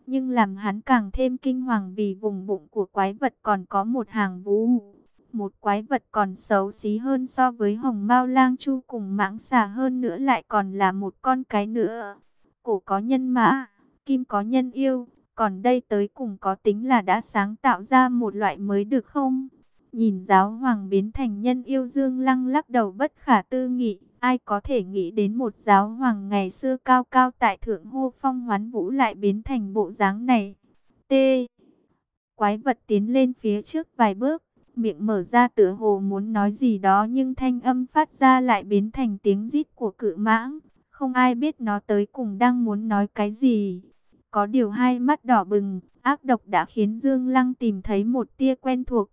Nhưng làm hắn càng thêm kinh hoàng vì vùng bụng của quái vật còn có một hàng vú. Một quái vật còn xấu xí hơn so với hồng mao lang chu cùng mãng xà hơn nữa lại còn là một con cái nữa. Cổ có nhân mã kim có nhân yêu, còn đây tới cùng có tính là đã sáng tạo ra một loại mới được không? Nhìn giáo hoàng biến thành nhân yêu Dương Lăng lắc đầu bất khả tư nghị. Ai có thể nghĩ đến một giáo hoàng ngày xưa cao cao tại thượng hô phong hoán vũ lại biến thành bộ dáng này. T. Quái vật tiến lên phía trước vài bước, miệng mở ra tựa hồ muốn nói gì đó nhưng thanh âm phát ra lại biến thành tiếng rít của cự mãng. Không ai biết nó tới cùng đang muốn nói cái gì. Có điều hai mắt đỏ bừng, ác độc đã khiến Dương Lăng tìm thấy một tia quen thuộc.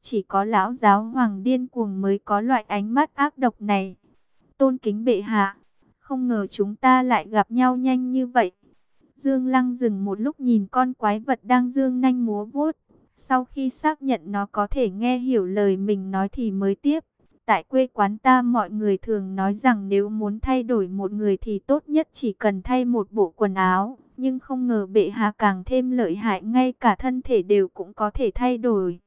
Chỉ có lão giáo hoàng điên cuồng mới có loại ánh mắt ác độc này. Tôn kính bệ hạ, không ngờ chúng ta lại gặp nhau nhanh như vậy. Dương Lăng dừng một lúc nhìn con quái vật đang dương nanh múa vuốt. Sau khi xác nhận nó có thể nghe hiểu lời mình nói thì mới tiếp. Tại quê quán ta mọi người thường nói rằng nếu muốn thay đổi một người thì tốt nhất chỉ cần thay một bộ quần áo. Nhưng không ngờ bệ hạ càng thêm lợi hại ngay cả thân thể đều cũng có thể thay đổi.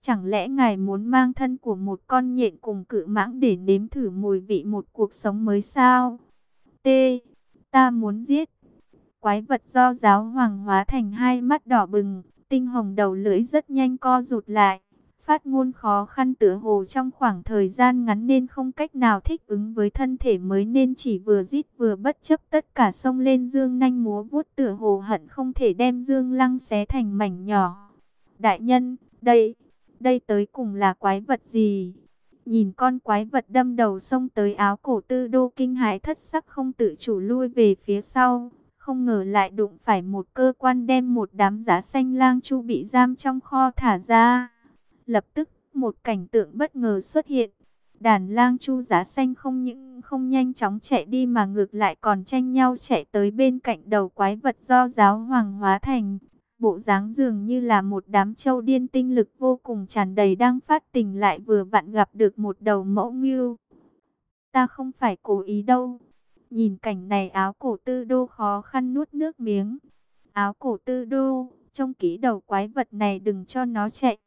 Chẳng lẽ ngài muốn mang thân của một con nhện cùng cự mãng để nếm thử mùi vị một cuộc sống mới sao? T. Ta muốn giết. Quái vật do giáo hoàng hóa thành hai mắt đỏ bừng, tinh hồng đầu lưỡi rất nhanh co rụt lại. Phát ngôn khó khăn tựa hồ trong khoảng thời gian ngắn nên không cách nào thích ứng với thân thể mới nên chỉ vừa rít vừa bất chấp tất cả sông lên dương nanh múa vuốt tựa hồ hận không thể đem dương lăng xé thành mảnh nhỏ. Đại nhân, đây, đây tới cùng là quái vật gì? Nhìn con quái vật đâm đầu xông tới áo cổ tư đô kinh hãi thất sắc không tự chủ lui về phía sau. Không ngờ lại đụng phải một cơ quan đem một đám giá xanh lang chu bị giam trong kho thả ra. Lập tức, một cảnh tượng bất ngờ xuất hiện. Đàn lang chu giá xanh không những không nhanh chóng chạy đi mà ngược lại còn tranh nhau chạy tới bên cạnh đầu quái vật do giáo hoàng hóa thành. Bộ dáng dường như là một đám châu điên tinh lực vô cùng tràn đầy đang phát tình lại vừa vặn gặp được một đầu mẫu ngưu. Ta không phải cố ý đâu. Nhìn cảnh này áo cổ tư đô khó khăn nuốt nước miếng. Áo cổ tư đô, trông kỹ đầu quái vật này đừng cho nó chạy.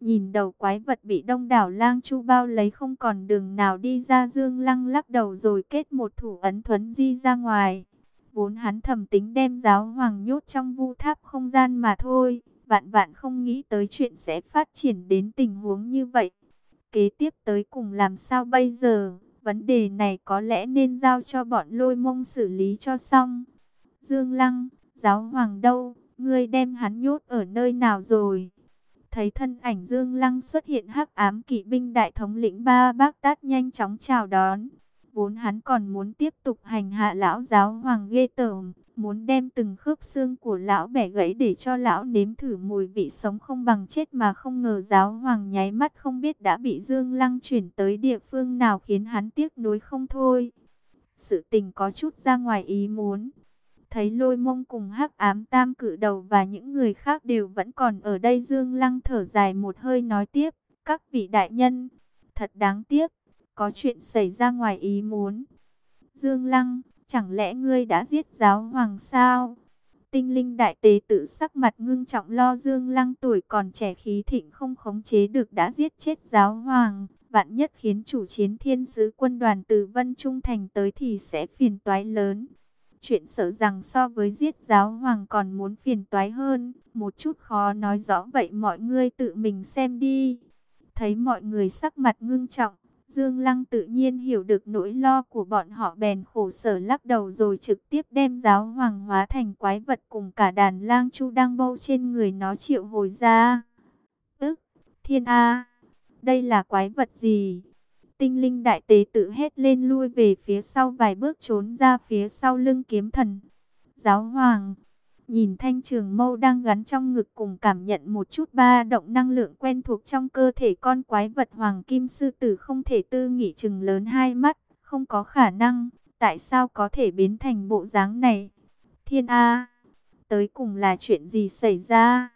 Nhìn đầu quái vật bị đông đảo lang chu bao lấy không còn đường nào đi ra dương lăng lắc đầu rồi kết một thủ ấn thuấn di ra ngoài. Vốn hắn thầm tính đem giáo hoàng nhốt trong vu tháp không gian mà thôi. Vạn vạn không nghĩ tới chuyện sẽ phát triển đến tình huống như vậy. Kế tiếp tới cùng làm sao bây giờ? Vấn đề này có lẽ nên giao cho bọn lôi mông xử lý cho xong. Dương Lăng, giáo hoàng đâu? Ngươi đem hắn nhốt ở nơi nào rồi? Thấy thân ảnh Dương Lăng xuất hiện hắc ám kỵ binh đại thống lĩnh ba bác tát nhanh chóng chào đón. Vốn hắn còn muốn tiếp tục hành hạ lão giáo hoàng ghê tởm, muốn đem từng khớp xương của lão bẻ gãy để cho lão nếm thử mùi vị sống không bằng chết mà không ngờ giáo hoàng nháy mắt không biết đã bị Dương Lăng chuyển tới địa phương nào khiến hắn tiếc nuối không thôi. Sự tình có chút ra ngoài ý muốn. Thấy lôi mông cùng hắc ám tam cự đầu và những người khác đều vẫn còn ở đây Dương Lăng thở dài một hơi nói tiếp. Các vị đại nhân, thật đáng tiếc, có chuyện xảy ra ngoài ý muốn. Dương Lăng, chẳng lẽ ngươi đã giết giáo hoàng sao? Tinh linh đại tế tự sắc mặt ngưng trọng lo Dương Lăng tuổi còn trẻ khí thịnh không khống chế được đã giết chết giáo hoàng. Vạn nhất khiến chủ chiến thiên sứ quân đoàn từ Vân Trung Thành tới thì sẽ phiền toái lớn. Chuyện sợ rằng so với giết giáo hoàng còn muốn phiền toái hơn, một chút khó nói rõ vậy mọi người tự mình xem đi. Thấy mọi người sắc mặt ngưng trọng, Dương Lăng tự nhiên hiểu được nỗi lo của bọn họ bèn khổ sở lắc đầu rồi trực tiếp đem giáo hoàng hóa thành quái vật cùng cả đàn lang chu đang bâu trên người nó triệu hồi ra. Ức, thiên A, đây là quái vật gì? Tinh linh đại tế tự hét lên lui về phía sau vài bước trốn ra phía sau lưng kiếm thần. Giáo hoàng, nhìn thanh trường mâu đang gắn trong ngực cùng cảm nhận một chút ba động năng lượng quen thuộc trong cơ thể con quái vật hoàng kim sư tử không thể tư nghỉ chừng lớn hai mắt, không có khả năng, tại sao có thể biến thành bộ dáng này? Thiên A, tới cùng là chuyện gì xảy ra?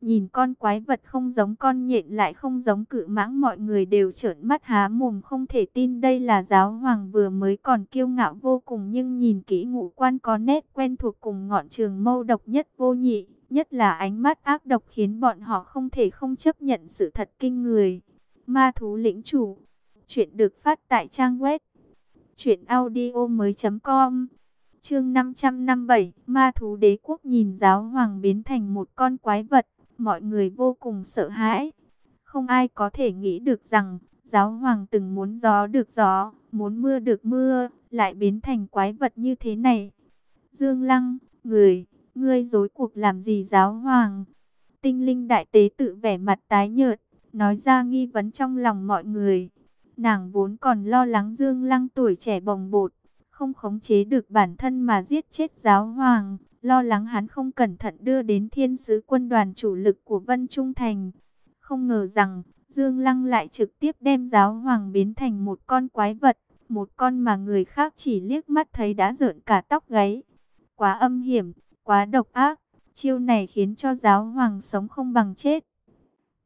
Nhìn con quái vật không giống con nhện lại không giống cự mãng mọi người đều trợn mắt há mồm không thể tin đây là giáo hoàng vừa mới còn kiêu ngạo vô cùng. Nhưng nhìn kỹ ngũ quan có nét quen thuộc cùng ngọn trường mâu độc nhất vô nhị, nhất là ánh mắt ác độc khiến bọn họ không thể không chấp nhận sự thật kinh người. Ma thú lĩnh chủ, chuyện được phát tại trang web chuyện audio mới.com Chương 557, Ma thú đế quốc nhìn giáo hoàng biến thành một con quái vật, mọi người vô cùng sợ hãi. Không ai có thể nghĩ được rằng, giáo hoàng từng muốn gió được gió, muốn mưa được mưa, lại biến thành quái vật như thế này. Dương Lăng, người, ngươi dối cuộc làm gì giáo hoàng? Tinh linh đại tế tự vẻ mặt tái nhợt, nói ra nghi vấn trong lòng mọi người. Nàng vốn còn lo lắng Dương Lăng tuổi trẻ bồng bột, không khống chế được bản thân mà giết chết giáo hoàng, lo lắng hắn không cẩn thận đưa đến thiên sứ quân đoàn chủ lực của Vân Trung Thành. Không ngờ rằng, Dương Lăng lại trực tiếp đem giáo hoàng biến thành một con quái vật, một con mà người khác chỉ liếc mắt thấy đã rợn cả tóc gáy. Quá âm hiểm, quá độc ác, chiêu này khiến cho giáo hoàng sống không bằng chết.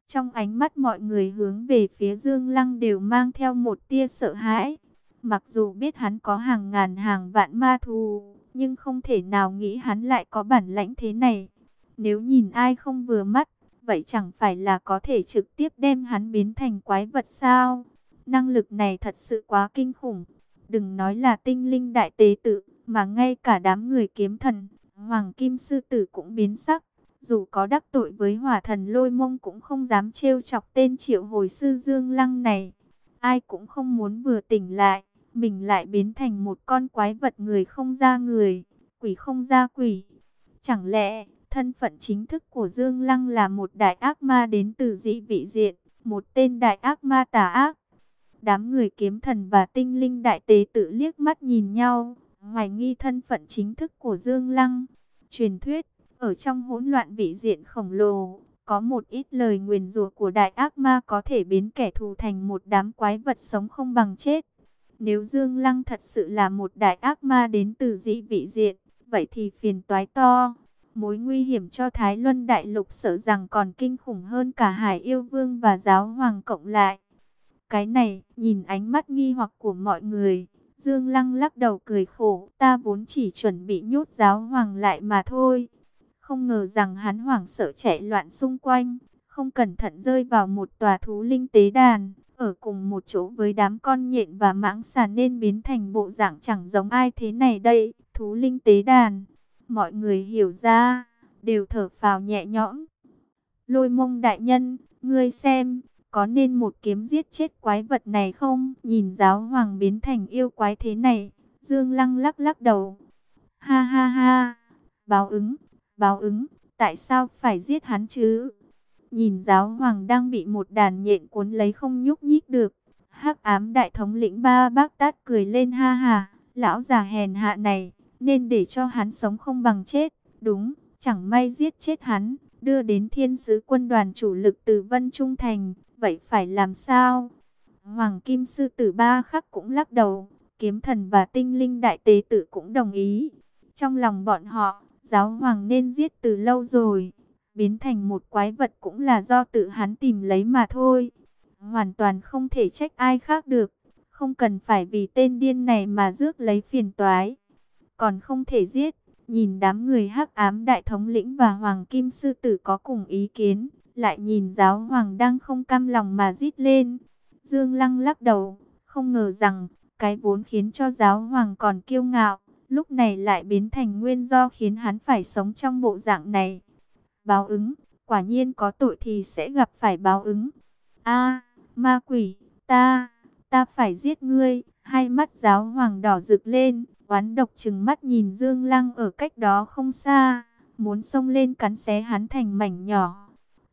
Trong ánh mắt mọi người hướng về phía Dương Lăng đều mang theo một tia sợ hãi. Mặc dù biết hắn có hàng ngàn hàng vạn ma thù, nhưng không thể nào nghĩ hắn lại có bản lãnh thế này. Nếu nhìn ai không vừa mắt, vậy chẳng phải là có thể trực tiếp đem hắn biến thành quái vật sao? Năng lực này thật sự quá kinh khủng. Đừng nói là tinh linh đại tế tự, mà ngay cả đám người kiếm thần, hoàng kim sư tử cũng biến sắc. Dù có đắc tội với hỏa thần lôi mông cũng không dám trêu chọc tên triệu hồi sư Dương Lăng này. Ai cũng không muốn vừa tỉnh lại, mình lại biến thành một con quái vật người không ra người, quỷ không ra quỷ. Chẳng lẽ thân phận chính thức của Dương Lăng là một đại ác ma đến từ dị vị diện, một tên đại ác ma tà ác? Đám người kiếm thần và tinh linh đại tế tự liếc mắt nhìn nhau, hoài nghi thân phận chính thức của Dương Lăng. Truyền thuyết, ở trong hỗn loạn vị diện khổng lồ, có một ít lời nguyền rủa của đại ác ma có thể biến kẻ thù thành một đám quái vật sống không bằng chết. Nếu Dương Lăng thật sự là một đại ác ma đến từ dị vị diện, vậy thì phiền toái to. Mối nguy hiểm cho Thái Luân Đại Lục sợ rằng còn kinh khủng hơn cả Hải Yêu Vương và Giáo Hoàng cộng lại. Cái này, nhìn ánh mắt nghi hoặc của mọi người, Dương Lăng lắc đầu cười khổ, ta vốn chỉ chuẩn bị nhốt Giáo Hoàng lại mà thôi. Không ngờ rằng hắn hoảng sợ chạy loạn xung quanh, không cẩn thận rơi vào một tòa thú linh tế đàn, ở cùng một chỗ với đám con nhện và mãng xà nên biến thành bộ dạng chẳng giống ai thế này đây, thú linh tế đàn. Mọi người hiểu ra, đều thở phào nhẹ nhõm. Lôi mông đại nhân, ngươi xem, có nên một kiếm giết chết quái vật này không? Nhìn giáo hoàng biến thành yêu quái thế này, Dương Lăng lắc lắc đầu. Ha ha ha, báo ứng, báo ứng, tại sao phải giết hắn chứ? Nhìn giáo hoàng đang bị một đàn nhện cuốn lấy không nhúc nhích được. hắc ám đại thống lĩnh ba bác tát cười lên ha ha, lão già hèn hạ này, nên để cho hắn sống không bằng chết. Đúng, chẳng may giết chết hắn, đưa đến thiên sứ quân đoàn chủ lực từ Vân Trung Thành, vậy phải làm sao? Hoàng Kim Sư Tử Ba Khắc cũng lắc đầu, kiếm thần và tinh linh đại tế tử cũng đồng ý. Trong lòng bọn họ, giáo hoàng nên giết từ lâu rồi, biến thành một quái vật cũng là do tự hắn tìm lấy mà thôi. Hoàn toàn không thể trách ai khác được, không cần phải vì tên điên này mà rước lấy phiền toái còn không thể giết. Nhìn đám người hắc ám đại thống lĩnh và hoàng kim sư tử có cùng ý kiến, lại nhìn giáo hoàng đang không cam lòng mà rít lên. Dương Lăng lắc đầu, không ngờ rằng, cái vốn khiến cho giáo hoàng còn kiêu ngạo, lúc này lại biến thành nguyên do khiến hắn phải sống trong bộ dạng này. Báo ứng, quả nhiên có tội thì sẽ gặp phải báo ứng. a ma quỷ, ta, ta phải giết ngươi, hai mắt giáo hoàng đỏ rực lên, Oán độc chừng mắt nhìn Dương Lăng ở cách đó không xa, muốn xông lên cắn xé hắn thành mảnh nhỏ.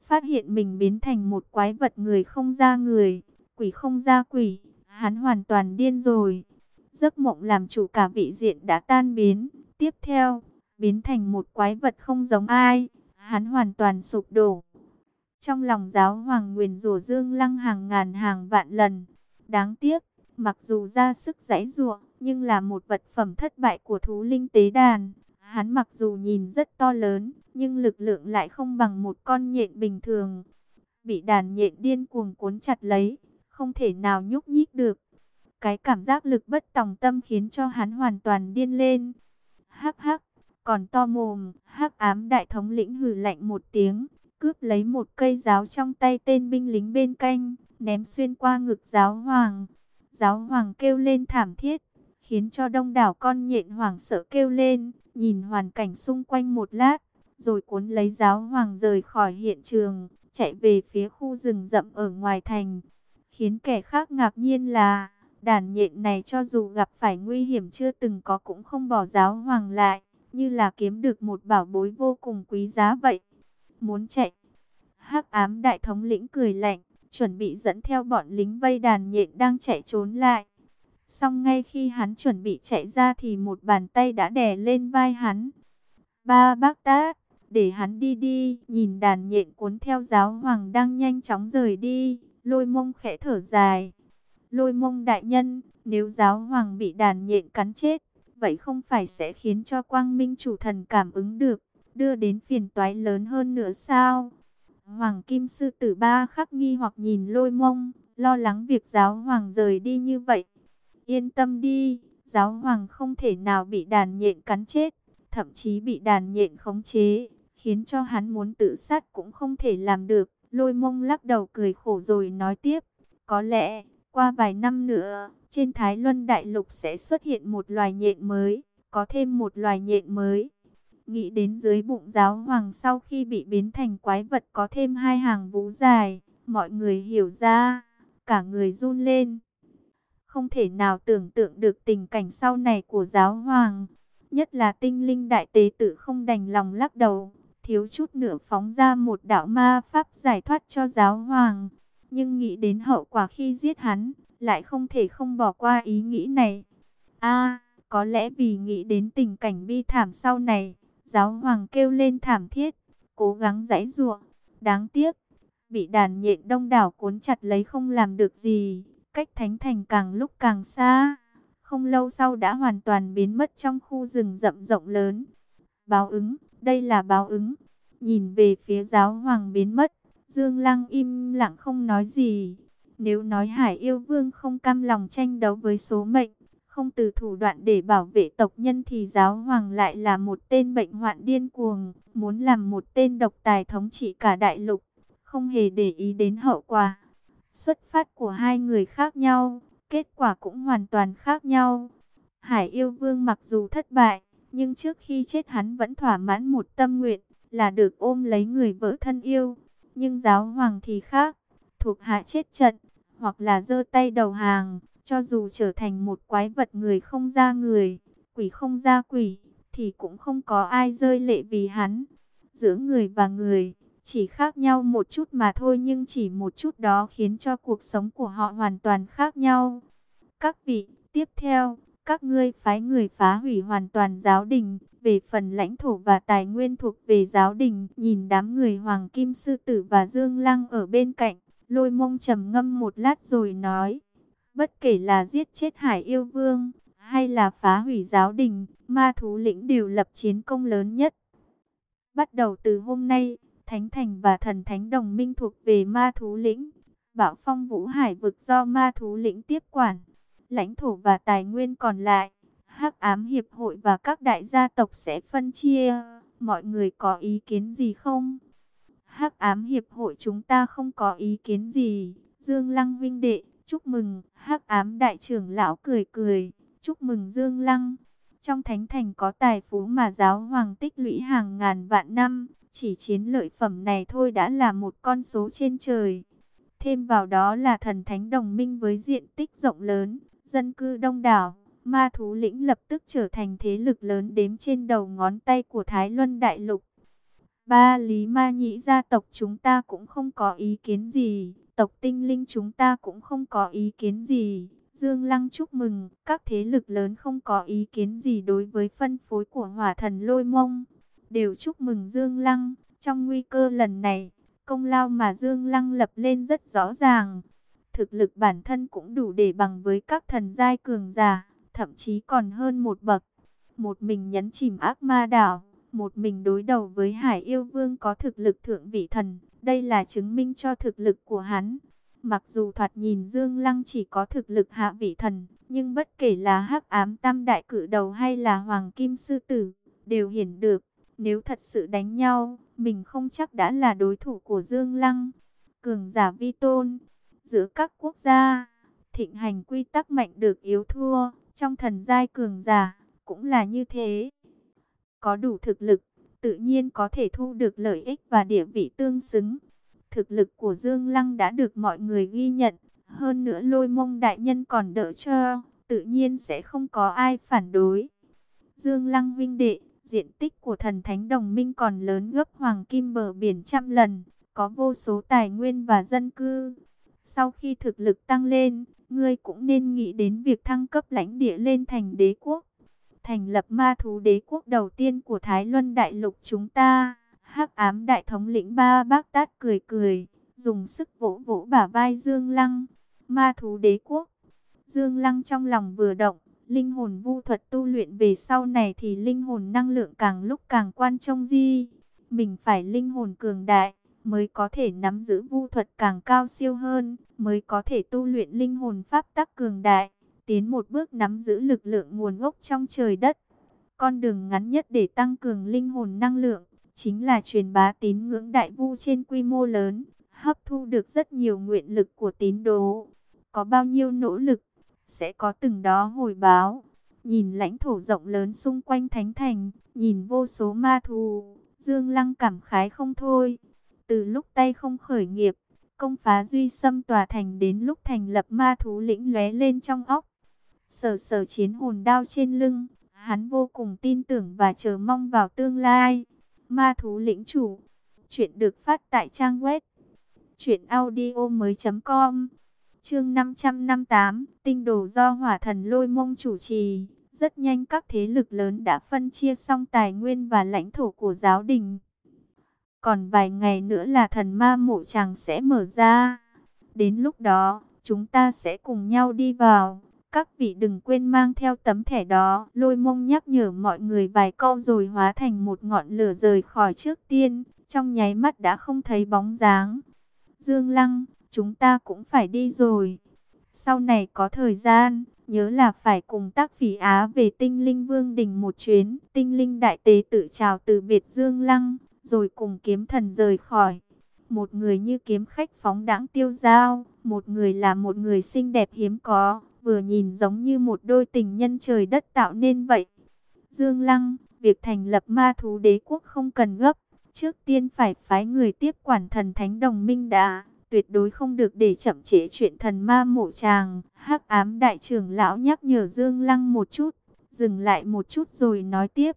Phát hiện mình biến thành một quái vật người không ra người, quỷ không ra quỷ, hắn hoàn toàn điên rồi. Giấc mộng làm chủ cả vị diện đã tan biến, tiếp theo, biến thành một quái vật không giống ai, hắn hoàn toàn sụp đổ. Trong lòng giáo hoàng nguyền rủa Dương Lăng hàng ngàn hàng vạn lần, đáng tiếc, mặc dù ra sức giãy giụa, nhưng là một vật phẩm thất bại của thú linh tế đàn. Hắn mặc dù nhìn rất to lớn, nhưng lực lượng lại không bằng một con nhện bình thường. Bị đàn nhện điên cuồng cuốn chặt lấy, không thể nào nhúc nhích được. Cái cảm giác lực bất tòng tâm khiến cho hắn hoàn toàn điên lên. Hắc hắc, còn to mồm, hắc ám đại thống lĩnh hừ lạnh một tiếng, cướp lấy một cây giáo trong tay tên binh lính bên canh, ném xuyên qua ngực giáo hoàng. Giáo hoàng kêu lên thảm thiết, khiến cho đông đảo con nhện hoảng sợ kêu lên, nhìn hoàn cảnh xung quanh một lát, rồi cuốn lấy giáo hoàng rời khỏi hiện trường, chạy về phía khu rừng rậm ở ngoài thành. Khiến kẻ khác ngạc nhiên là, đàn nhện này cho dù gặp phải nguy hiểm chưa từng có cũng không bỏ giáo hoàng lại, như là kiếm được một bảo bối vô cùng quý giá vậy. Muốn chạy, hắc ám đại thống lĩnh cười lạnh, chuẩn bị dẫn theo bọn lính vây đàn nhện đang chạy trốn lại. Xong ngay khi hắn chuẩn bị chạy ra thì một bàn tay đã đè lên vai hắn. Ba bác tát, để hắn đi đi, nhìn đàn nhện cuốn theo giáo hoàng đang nhanh chóng rời đi, lôi mông khẽ thở dài. Lôi mông đại nhân, nếu giáo hoàng bị đàn nhện cắn chết, vậy không phải sẽ khiến cho quang minh chủ thần cảm ứng được, đưa đến phiền toái lớn hơn nữa sao? Hoàng Kim Sư Tử Ba khắc nghi hoặc nhìn lôi mông, lo lắng việc giáo hoàng rời đi như vậy. Yên tâm đi, giáo hoàng không thể nào bị đàn nhện cắn chết, thậm chí bị đàn nhện khống chế, khiến cho hắn muốn tự sát cũng không thể làm được. Lôi mông lắc đầu cười khổ rồi nói tiếp, có lẽ qua vài năm nữa, trên Thái Luân Đại Lục sẽ xuất hiện một loài nhện mới, có thêm một loài nhện mới. Nghĩ đến dưới bụng giáo hoàng sau khi bị biến thành quái vật có thêm hai hàng vú dài, mọi người hiểu ra, cả người run lên. Không thể nào tưởng tượng được tình cảnh sau này của giáo hoàng, nhất là tinh linh đại tế tử không đành lòng lắc đầu, thiếu chút nữa phóng ra một đạo ma pháp giải thoát cho giáo hoàng. Nhưng nghĩ đến hậu quả khi giết hắn, lại không thể không bỏ qua ý nghĩ này. a có lẽ vì nghĩ đến tình cảnh bi thảm sau này, giáo hoàng kêu lên thảm thiết, cố gắng giãy giụa. Đáng tiếc, bị đàn nhện đông đảo cuốn chặt lấy không làm được gì, cách thánh thành càng lúc càng xa. Không lâu sau đã hoàn toàn biến mất trong khu rừng rậm rộng lớn. Báo ứng, đây là báo ứng. Nhìn về phía giáo hoàng biến mất, Dương Lăng im lặng không nói gì. Nếu nói Hải Yêu Vương không cam lòng tranh đấu với số mệnh, không từ thủ đoạn để bảo vệ tộc nhân thì giáo hoàng lại là một tên bệnh hoạn điên cuồng, muốn làm một tên độc tài thống trị cả đại lục, không hề để ý đến hậu quả. Xuất phát của hai người khác nhau, kết quả cũng hoàn toàn khác nhau. Hải yêu vương mặc dù thất bại, nhưng trước khi chết hắn vẫn thỏa mãn một tâm nguyện, là được ôm lấy người vợ thân yêu. Nhưng giáo hoàng thì khác, thuộc hạ chết trận, hoặc là giơ tay đầu hàng, cho dù trở thành một quái vật người không ra người, quỷ không ra quỷ, thì cũng không có ai rơi lệ vì hắn. Giữa người và người, chỉ khác nhau một chút mà thôi nhưng chỉ một chút đó khiến cho cuộc sống của họ hoàn toàn khác nhau. Các vị, tiếp theo, các ngươi phái người phá hủy hoàn toàn giáo đình, về phần lãnh thổ và tài nguyên thuộc về giáo đình, nhìn đám người Hoàng Kim Sư Tử và Dương Lăng ở bên cạnh, lôi mông trầm ngâm một lát rồi nói, bất kể là giết chết Hải Yêu Vương, hay là phá hủy giáo đình, ma thú lĩnh đều lập chiến công lớn nhất. Bắt đầu từ hôm nay, Thánh Thành và Thần Thánh Đồng Minh thuộc về ma thú lĩnh, Bảo Phong Vũ Hải vực do ma thú lĩnh tiếp quản, lãnh thổ và tài nguyên còn lại Hắc ám hiệp hội và các đại gia tộc sẽ phân chia. Mọi người có ý kiến gì không? Hắc ám hiệp hội chúng ta không có ý kiến gì. Dương Lăng vinh đệ, chúc mừng. Hắc ám đại trưởng lão cười cười, chúc mừng Dương Lăng. Trong thánh thành có tài phú mà giáo hoàng tích lũy hàng ngàn vạn năm, chỉ chiến lợi phẩm này thôi đã là một con số trên trời. Thêm vào đó là thần thánh đồng minh với diện tích rộng lớn, dân cư đông đảo ma thú lĩnh lập tức trở thành thế lực lớn đếm trên đầu ngón tay của Thái Luân Đại Lục. Ba lý ma nhĩ gia tộc chúng ta cũng không có ý kiến gì, tộc tinh linh chúng ta cũng không có ý kiến gì. Dương Lăng chúc mừng, các thế lực lớn không có ý kiến gì đối với phân phối của hỏa thần lôi mông. Đều chúc mừng Dương Lăng, trong nguy cơ lần này, công lao mà Dương Lăng lập lên rất rõ ràng. Thực lực bản thân cũng đủ để bằng với các thần giai cường giả thậm chí còn hơn một bậc. Một mình nhấn chìm ác ma đảo, một mình đối đầu với Hải Yêu Vương có thực lực thượng vị thần, đây là chứng minh cho thực lực của hắn. Mặc dù thoạt nhìn Dương Lăng chỉ có thực lực hạ vị thần, nhưng bất kể là hắc ám tam đại cử đầu hay là hoàng kim sư tử, đều hiển được. Nếu thật sự đánh nhau, mình không chắc đã là đối thủ của Dương Lăng. Cường giả vi tôn, giữa các quốc gia, thịnh hành quy tắc mạnh được yếu thua, Trong thần giai cường giả, cũng là như thế. Có đủ thực lực, tự nhiên có thể thu được lợi ích và địa vị tương xứng. Thực lực của Dương Lăng đã được mọi người ghi nhận, hơn nữa lôi mông đại nhân còn đỡ cho, tự nhiên sẽ không có ai phản đối. Dương Lăng vinh đệ, diện tích của thần thánh đồng minh còn lớn gấp hoàng kim bờ biển trăm lần, có vô số tài nguyên và dân cư. Sau khi thực lực tăng lên, ngươi cũng nên nghĩ đến việc thăng cấp lãnh địa lên thành đế quốc. Thành lập ma thú đế quốc đầu tiên của Thái Luân Đại Lục chúng ta. hắc ám đại thống lĩnh ba bác tát cười cười, dùng sức vỗ vỗ bả vai Dương Lăng. Ma thú đế quốc. Dương Lăng trong lòng vừa động, linh hồn vu thuật tu luyện về sau này thì linh hồn năng lượng càng lúc càng quan trọng di. Mình phải linh hồn cường đại, mới có thể nắm giữ vu thuật càng cao siêu hơn, mới có thể tu luyện linh hồn pháp tắc cường đại, tiến một bước nắm giữ lực lượng nguồn gốc trong trời đất. Con đường ngắn nhất để tăng cường linh hồn năng lượng, chính là truyền bá tín ngưỡng đại vu trên quy mô lớn, hấp thu được rất nhiều nguyện lực của tín đồ. Có bao nhiêu nỗ lực, sẽ có từng đó hồi báo. Nhìn lãnh thổ rộng lớn xung quanh Thánh Thành, nhìn vô số ma thù, Dương Lăng cảm khái không thôi. Từ lúc tay không khởi nghiệp, công phá duy xâm tòa thành đến lúc thành lập ma thú lĩnh lóe lên trong óc sờ sờ chiến hồn đao trên lưng, hắn vô cùng tin tưởng và chờ mong vào tương lai. Ma thú lĩnh chủ, chuyện được phát tại trang web truyệnaudiomoi.com. Chương 558, tinh đồ do hỏa thần lôi mông chủ trì. Rất nhanh các thế lực lớn đã phân chia xong tài nguyên và lãnh thổ của giáo đình. Còn vài ngày nữa là thần ma mộ chàng sẽ mở ra. Đến lúc đó, chúng ta sẽ cùng nhau đi vào. Các vị đừng quên mang theo tấm thẻ đó. Lôi mông nhắc nhở mọi người vài câu rồi hóa thành một ngọn lửa rời khỏi trước tiên. Trong nháy mắt đã không thấy bóng dáng. Dương Lăng, chúng ta cũng phải đi rồi. Sau này có thời gian, nhớ là phải cùng tác phỉ Á về tinh linh vương đình một chuyến. Tinh linh đại tế tự chào từ biệt Dương Lăng rồi cùng kiếm thần rời khỏi. Một người như kiếm khách phóng đãng tiêu dao, một người là một người xinh đẹp hiếm có, vừa nhìn giống như một đôi tình nhân trời đất tạo nên vậy. Dương Lăng, việc thành lập ma thú đế quốc không cần gấp, trước tiên phải phái người tiếp quản thần thánh đồng minh đã, tuyệt đối không được để chậm trễ chuyện thần ma mộ tràng. Hắc ám đại trưởng lão nhắc nhở Dương Lăng một chút, dừng lại một chút rồi nói tiếp.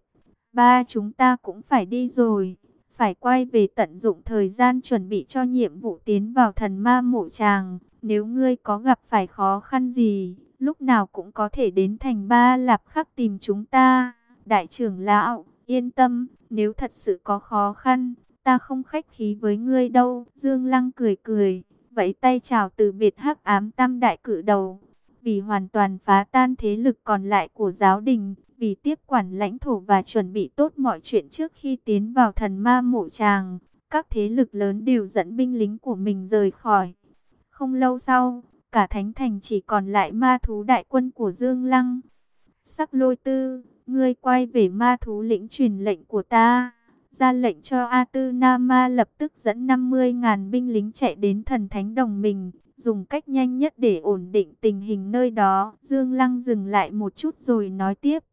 Ba chúng ta cũng phải đi rồi phải quay về tận dụng thời gian chuẩn bị cho nhiệm vụ tiến vào thần ma mộ tràng. Nếu ngươi có gặp phải khó khăn gì, lúc nào cũng có thể đến thành ba lạp khắc tìm chúng ta. Đại trưởng lão, yên tâm, nếu thật sự có khó khăn, ta không khách khí với ngươi đâu. Dương Lăng cười cười, vẫy tay chào từ biệt hắc ám tam đại cử đầu. Vì hoàn toàn phá tan thế lực còn lại của giáo đình, vì tiếp quản lãnh thổ và chuẩn bị tốt mọi chuyện trước khi tiến vào thần ma mộ tràng, các thế lực lớn đều dẫn binh lính của mình rời khỏi. Không lâu sau, cả thánh thành chỉ còn lại ma thú đại quân của Dương Lăng. Sắc lôi tư, ngươi quay về ma thú lĩnh truyền lệnh của ta. Ra lệnh cho A Tư Nam Ma lập tức dẫn 50.000 binh lính chạy đến thần thánh đồng mình, dùng cách nhanh nhất để ổn định tình hình nơi đó. Dương Lăng dừng lại một chút rồi nói tiếp.